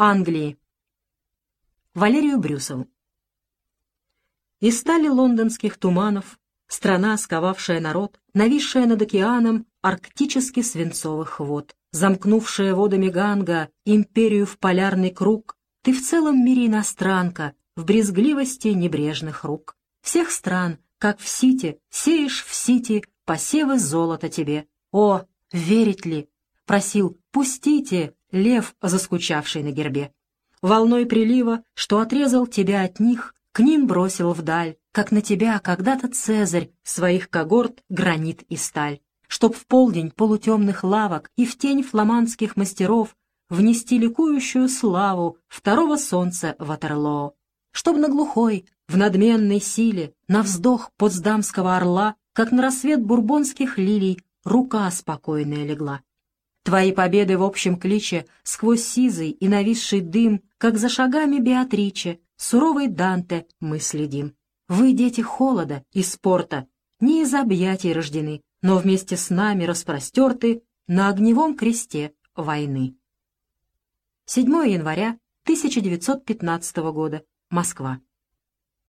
Англии. Валерию Брюсову. Из стали лондонских туманов страна, сковавшая народ, нависшая над океаном арктически свинцовых вод, замкнувшая водами Ганга империю в полярный круг, ты в целом мире иностранка, в брезгливости небрежных рук. Всех стран, как в сите, сеешь в сити посевы золота тебе. О, верить ли? Просил, пустите, лев, заскучавший на гербе. Волной прилива, что отрезал тебя от них, к ним бросил вдаль, как на тебя когда-то Цезарь своих когорт гранит и сталь, чтоб в полдень полутемных лавок и в тень фламандских мастеров внести ликующую славу второго солнца Ватерлоо, чтоб на глухой, в надменной силе, на вздох потсдамского орла, как на рассвет бурбонских лилий, рука спокойная легла. Твои победы в общем кличе сквозь сизый и нависший дым, как за шагами Беатриче, суровый Данте мы следим. Вы, дети холода и спорта, не из объятий рождены, но вместе с нами распростерты на огневом кресте войны. 7 января 1915 года. Москва.